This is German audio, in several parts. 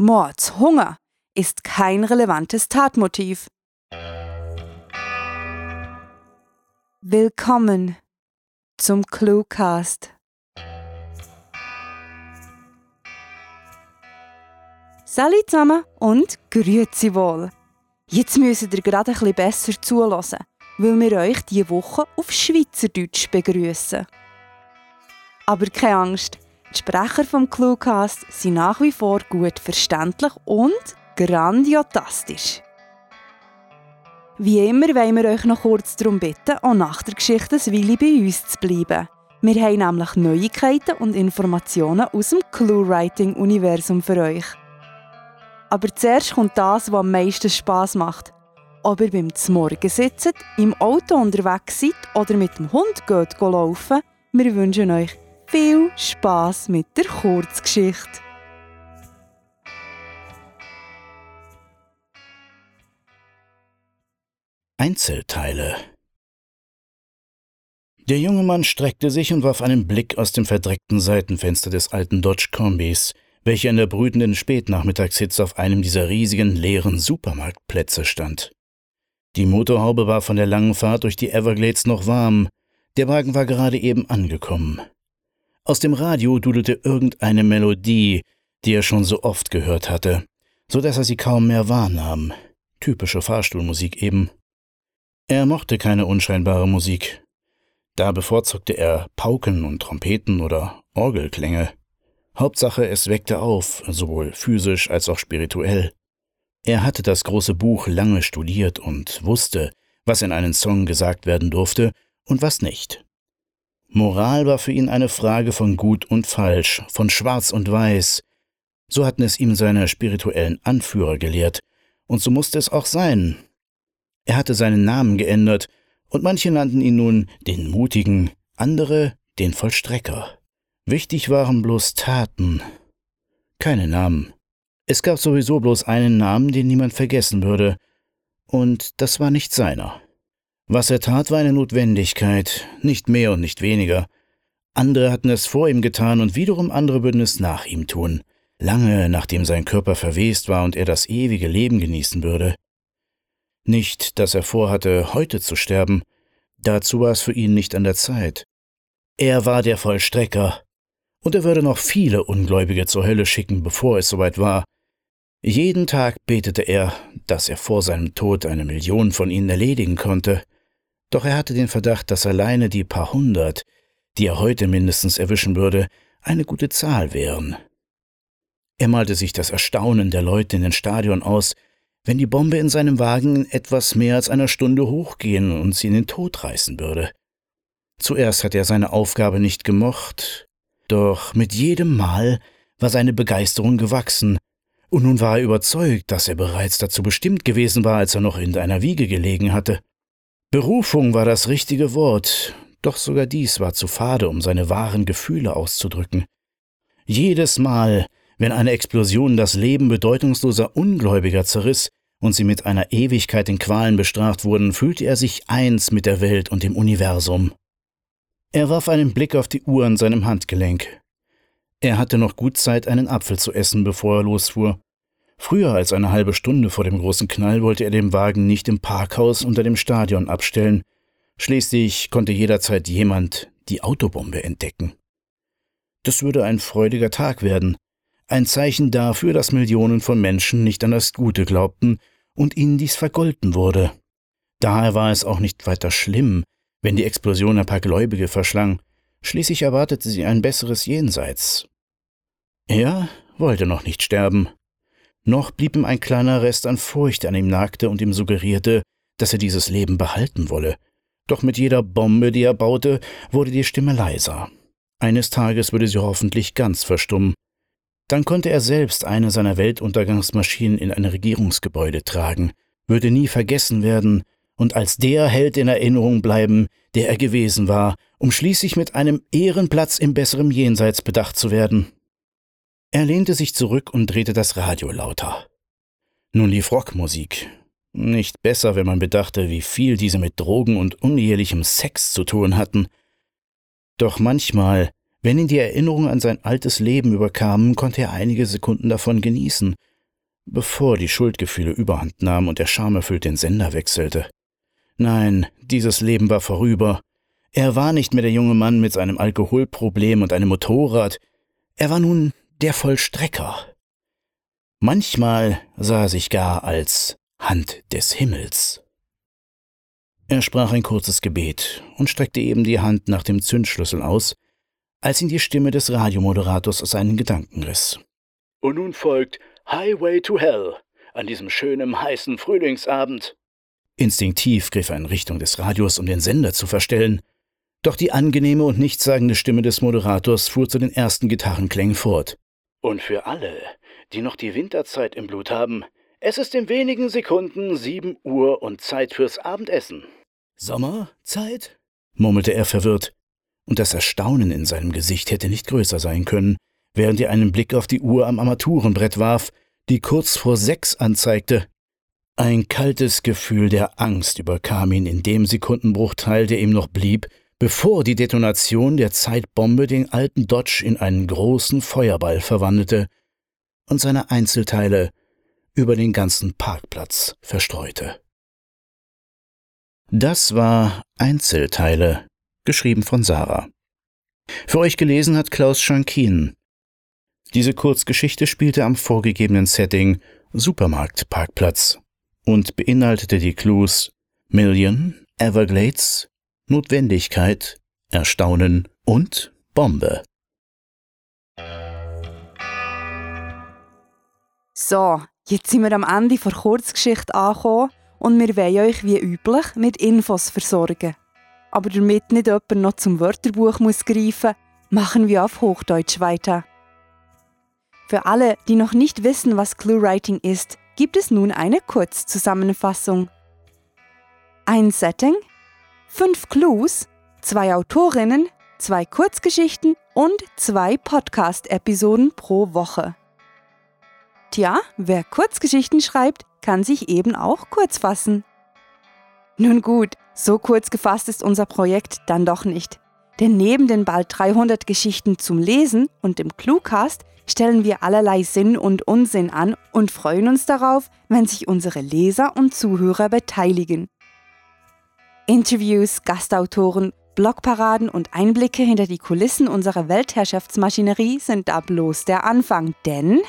Mordshunger ist kein relevantes Tatmotiv. Willkommen zum Cluecast. Salut zusammen und grüezi wohl. Jetzt müsst ihr gerade ein bisschen besser zulassen, weil wir euch diese Woche auf Schweizerdeutsch begrüßen. Aber keine Angst, die Sprecher vom Cluecast sind nach wie vor gut verständlich und grandiotastisch. Wie immer wollen wir euch noch kurz darum bitten, auch nach der Geschichte ein Weile bei uns zu bleiben. Wir haben nämlich Neuigkeiten und Informationen aus dem Clue-Writing-Universum für euch. Aber zuerst kommt das, was am meisten Spass macht. Ob ihr beim Zmorgen sitzt, im Auto unterwegs seid oder mit dem Hund geht laufen, wir wünschen euch viel Spaß mit der Kurzgeschichte. Einzelteile Der junge Mann streckte sich und warf einen Blick aus dem verdreckten Seitenfenster des alten Dodge Kombis, welcher in der brütenden Spätnachmittagshitze auf einem dieser riesigen leeren Supermarktplätze stand. Die Motorhaube war von der langen Fahrt durch die Everglades noch warm, der Wagen war gerade eben angekommen. Aus dem Radio dudelte irgendeine Melodie, die er schon so oft gehört hatte, so dass er sie kaum mehr wahrnahm. Typische Fahrstuhlmusik eben. Er mochte keine unscheinbare Musik. Da bevorzugte er Pauken und Trompeten oder Orgelklänge. Hauptsache, es weckte auf, sowohl physisch als auch spirituell. Er hatte das große Buch lange studiert und wusste, was in einen Song gesagt werden durfte und was nicht. Moral war für ihn eine Frage von Gut und Falsch, von Schwarz und Weiß. So hatten es ihm seine spirituellen Anführer gelehrt, und so musste es auch sein. Er hatte seinen Namen geändert, und manche nannten ihn nun den Mutigen, andere den Vollstrecker. Wichtig waren bloß Taten, keine Namen. Es gab sowieso bloß einen Namen, den niemand vergessen würde, und das war nicht seiner. Was er tat, war eine Notwendigkeit, nicht mehr und nicht weniger. Andere hatten es vor ihm getan und wiederum andere würden es nach ihm tun, lange nachdem sein Körper verwest war und er das ewige Leben genießen würde. Nicht, dass er vorhatte, heute zu sterben, dazu war es für ihn nicht an der Zeit. Er war der Vollstrecker, und er würde noch viele Ungläubige zur Hölle schicken, bevor es soweit war. Jeden Tag betete er, dass er vor seinem Tod eine Million von ihnen erledigen konnte, doch er hatte den Verdacht, dass alleine die paar hundert, die er heute mindestens erwischen würde, eine gute Zahl wären. Er malte sich das Erstaunen der Leute in den Stadion aus, wenn die Bombe in seinem Wagen in etwas mehr als einer Stunde hochgehen und sie in den Tod reißen würde. Zuerst hatte er seine Aufgabe nicht gemocht, doch mit jedem Mal war seine Begeisterung gewachsen, und nun war er überzeugt, dass er bereits dazu bestimmt gewesen war, als er noch in einer Wiege gelegen hatte. Berufung war das richtige Wort, doch sogar dies war zu fade, um seine wahren Gefühle auszudrücken. Jedes Mal, wenn eine Explosion das Leben bedeutungsloser Ungläubiger zerriss und sie mit einer Ewigkeit in Qualen bestraft wurden, fühlte er sich eins mit der Welt und dem Universum. Er warf einen Blick auf die Uhr an seinem Handgelenk. Er hatte noch gut Zeit, einen Apfel zu essen, bevor er losfuhr. Früher als eine halbe Stunde vor dem großen Knall wollte er den Wagen nicht im Parkhaus unter dem Stadion abstellen. Schließlich konnte jederzeit jemand die Autobombe entdecken. Das würde ein freudiger Tag werden, ein Zeichen dafür, dass Millionen von Menschen nicht an das Gute glaubten und ihnen dies vergolten wurde. Daher war es auch nicht weiter schlimm, wenn die Explosion ein paar Gläubige verschlang, schließlich erwartete sie ein besseres Jenseits. Er wollte noch nicht sterben. Noch blieb ihm ein kleiner Rest an Furcht an ihm nagte und ihm suggerierte, dass er dieses Leben behalten wolle. Doch mit jeder Bombe, die er baute, wurde die Stimme leiser. Eines Tages würde sie hoffentlich ganz verstummen. Dann konnte er selbst eine seiner Weltuntergangsmaschinen in ein Regierungsgebäude tragen, würde nie vergessen werden und als der Held in Erinnerung bleiben, der er gewesen war, um schließlich mit einem Ehrenplatz im besseren Jenseits bedacht zu werden. Er lehnte sich zurück und drehte das Radio lauter. Nun lief Rockmusik. Nicht besser, wenn man bedachte, wie viel diese mit Drogen und unehelichem Sex zu tun hatten. Doch manchmal, Wenn ihn die Erinnerungen an sein altes Leben überkamen, konnte er einige Sekunden davon genießen, bevor die Schuldgefühle überhand nahmen und der schamerfüllt den Sender wechselte. Nein, dieses Leben war vorüber. Er war nicht mehr der junge Mann mit seinem Alkoholproblem und einem Motorrad. Er war nun der Vollstrecker. Manchmal sah er sich gar als Hand des Himmels. Er sprach ein kurzes Gebet und streckte eben die Hand nach dem Zündschlüssel aus, als ihn die Stimme des Radiomoderators aus seinen Gedanken riss. Und nun folgt Highway to Hell an diesem schönen heißen Frühlingsabend. Instinktiv griff er in Richtung des Radios, um den Sender zu verstellen, doch die angenehme und nichtssagende Stimme des Moderators fuhr zu den ersten Gitarrenklängen fort. Und für alle, die noch die Winterzeit im Blut haben, es ist in wenigen Sekunden sieben Uhr und Zeit fürs Abendessen. Sommerzeit? murmelte er verwirrt, und das Erstaunen in seinem Gesicht hätte nicht größer sein können, während er einen Blick auf die Uhr am Armaturenbrett warf, die kurz vor sechs anzeigte. Ein kaltes Gefühl der Angst überkam ihn in dem Sekundenbruchteil, der ihm noch blieb, bevor die Detonation der Zeitbombe den alten Dodge in einen großen Feuerball verwandelte und seine Einzelteile über den ganzen Parkplatz verstreute. Das war Einzelteile, geschrieben von Sarah. Für euch gelesen hat Klaus Schankin. Diese Kurzgeschichte spielte am vorgegebenen Setting Supermarktparkplatz und beinhaltete die Clues Million, Everglades, Notwendigkeit, Erstaunen und Bombe. So, jetzt sind wir am Ende der Kurzgeschichte angekommen und wir wollen euch wie üblich mit Infos versorgen. Aber damit nicht jemand noch zum Wörterbuch muss greifen machen wir auf Hochdeutsch weiter. Für alle, die noch nicht wissen, was Clue-Writing ist, gibt es nun eine Kurzzusammenfassung. Ein Setting, fünf Clues, zwei Autorinnen, zwei Kurzgeschichten und zwei Podcast-Episoden pro Woche. Tja, wer Kurzgeschichten schreibt, kann sich eben auch kurz fassen. Nun gut, so kurz gefasst ist unser Projekt dann doch nicht. Denn neben den bald 300 Geschichten zum Lesen und dem Cluecast stellen wir allerlei Sinn und Unsinn an und freuen uns darauf, wenn sich unsere Leser und Zuhörer beteiligen. Interviews, Gastautoren, Blogparaden und Einblicke hinter die Kulissen unserer Weltherrschaftsmaschinerie sind da bloß der Anfang, denn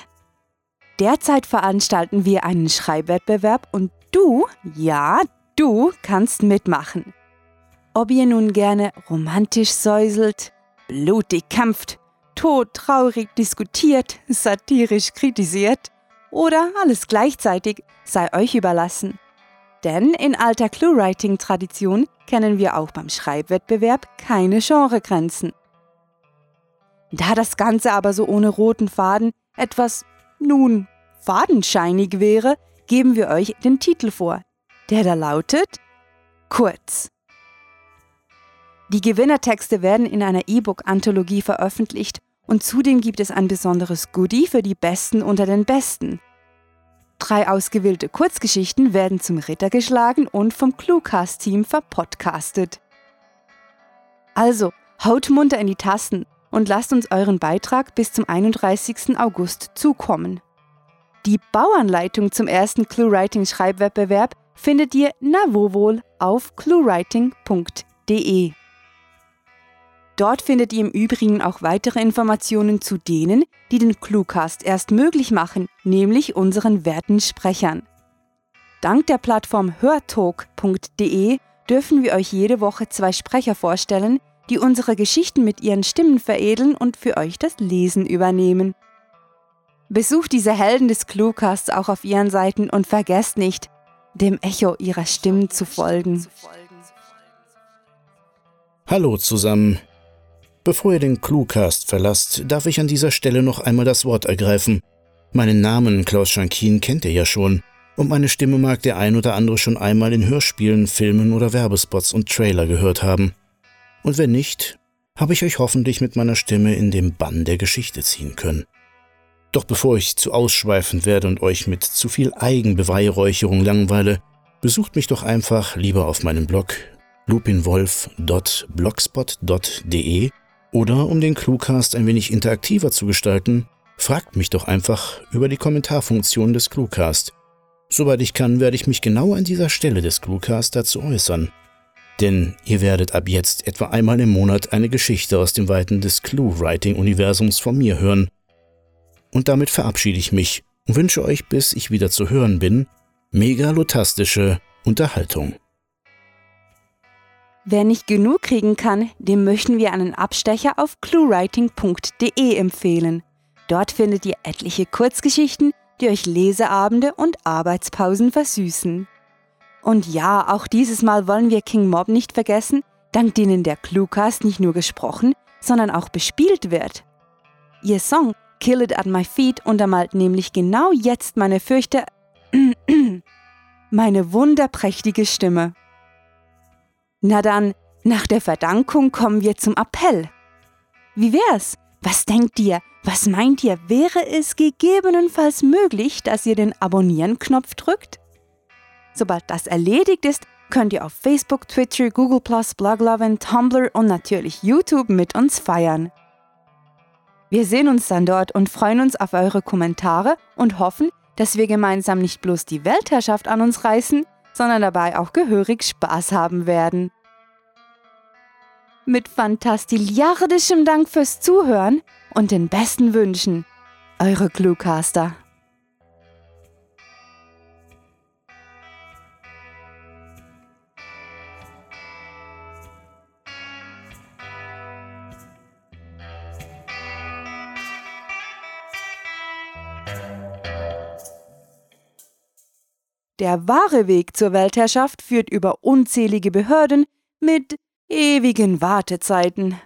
derzeit veranstalten wir einen Schreibwettbewerb und du, ja, du kannst mitmachen. Ob ihr nun gerne romantisch säuselt, blutig kämpft, todtraurig diskutiert, satirisch kritisiert oder alles gleichzeitig, sei euch überlassen. Denn in alter Clue-Writing-Tradition kennen wir auch beim Schreibwettbewerb keine Genregrenzen. Da das Ganze aber so ohne roten Faden etwas, nun, fadenscheinig wäre, geben wir euch den Titel vor, der da lautet Kurz. Die Gewinnertexte werden in einer E-Book-Anthologie veröffentlicht und zudem gibt es ein besonderes Goodie für die Besten unter den Besten. Drei ausgewählte Kurzgeschichten werden zum Ritter geschlagen und vom Cluecast-Team verpodcastet. Also, haut munter in die Tasten und lasst uns euren Beitrag bis zum 31. August zukommen. Die Bauanleitung zum ersten ClueWriting-Schreibwettbewerb findet ihr na wo wohl auf cluewriting.de. Dort findet ihr im Übrigen auch weitere Informationen zu denen, die den Cluecast erst möglich machen, nämlich unseren werten Sprechern. Dank der Plattform hörtalk.de dürfen wir euch jede Woche zwei Sprecher vorstellen, die unsere Geschichten mit ihren Stimmen veredeln und für euch das Lesen übernehmen. Besucht diese Helden des Cluecasts auch auf ihren Seiten und vergesst nicht, dem Echo ihrer Stimmen zu folgen. Hallo zusammen, Bevor ihr den Cluecast verlasst, darf ich an dieser Stelle noch einmal das Wort ergreifen. Meinen Namen Klaus Schankin kennt ihr ja schon, und meine Stimme mag der ein oder andere schon einmal in Hörspielen, Filmen oder Werbespots und Trailer gehört haben. Und wenn nicht, habe ich euch hoffentlich mit meiner Stimme in den Bann der Geschichte ziehen können. Doch bevor ich zu ausschweifend werde und euch mit zu viel Eigenbeweihräucherung langweile, besucht mich doch einfach lieber auf meinem Blog lupinwolf.blogspot.de Oder um den Cluecast ein wenig interaktiver zu gestalten, fragt mich doch einfach über die Kommentarfunktion des Cluecast. Soweit ich kann, werde ich mich genau an dieser Stelle des Cluecast dazu äußern. Denn ihr werdet ab jetzt etwa einmal im Monat eine Geschichte aus dem Weiten des Clue-Writing-Universums von mir hören. Und damit verabschiede ich mich und wünsche euch, bis ich wieder zu hören bin, megalotastische Unterhaltung. Wer nicht genug kriegen kann, dem möchten wir einen Abstecher auf cluewriting.de empfehlen. Dort findet ihr etliche Kurzgeschichten, die euch Leseabende und Arbeitspausen versüßen. Und ja, auch dieses Mal wollen wir King Mob nicht vergessen, dank denen der Cluecast nicht nur gesprochen, sondern auch bespielt wird. Ihr Song Kill It at My Feet untermalt nämlich genau jetzt meine fürchte meine wunderprächtige Stimme. Na dann, nach der Verdankung kommen wir zum Appell. Wie wär's? Was denkt ihr? Was meint ihr? Wäre es gegebenenfalls möglich, dass ihr den Abonnieren-Knopf drückt? Sobald das erledigt ist, könnt ihr auf Facebook, Twitter, Google+, Bloglovin, Tumblr und natürlich YouTube mit uns feiern. Wir sehen uns dann dort und freuen uns auf eure Kommentare und hoffen, dass wir gemeinsam nicht bloß die Weltherrschaft an uns reißen, sondern dabei auch gehörig Spaß haben werden. Mit fantastiliardischem Dank fürs Zuhören und den besten Wünschen. Eure Cluecaster. Der wahre Weg zur Weltherrschaft führt über unzählige Behörden mit ewigen Wartezeiten.